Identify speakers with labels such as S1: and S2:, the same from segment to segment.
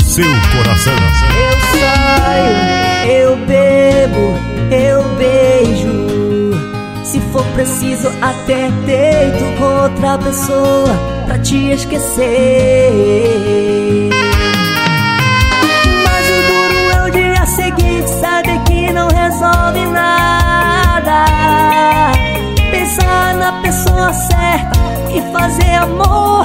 S1: seu coração. Eu
S2: saio, eu bebo, eu beijo. Se for preciso, até deito com outra pessoa pra te esquecer. Mas o duro é o dia seguinte, saber que não resolve nada. Pensar na pessoa certa e fazer amor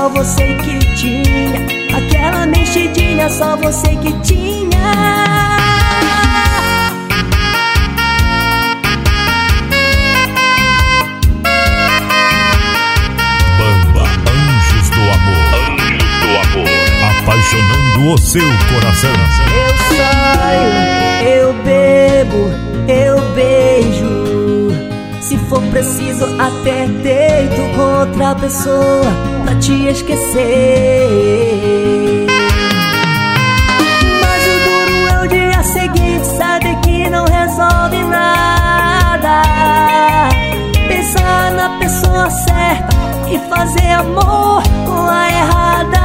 S2: só você que tinha. Aquela mexidinha, só você que tinha.
S1: Bamba Anjos do Amor.
S3: Anjos do Amor.
S1: Apaixonando o seu coração. Eu
S2: saio, for preciso, até deito com outra pessoa pra te esquecer. Mas o duro é o dia seguinte, saber que não resolve nada. Pensar na pessoa certa e fazer amor com a errada.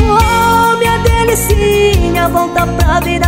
S2: Oh, minha delicinha, volta pra vida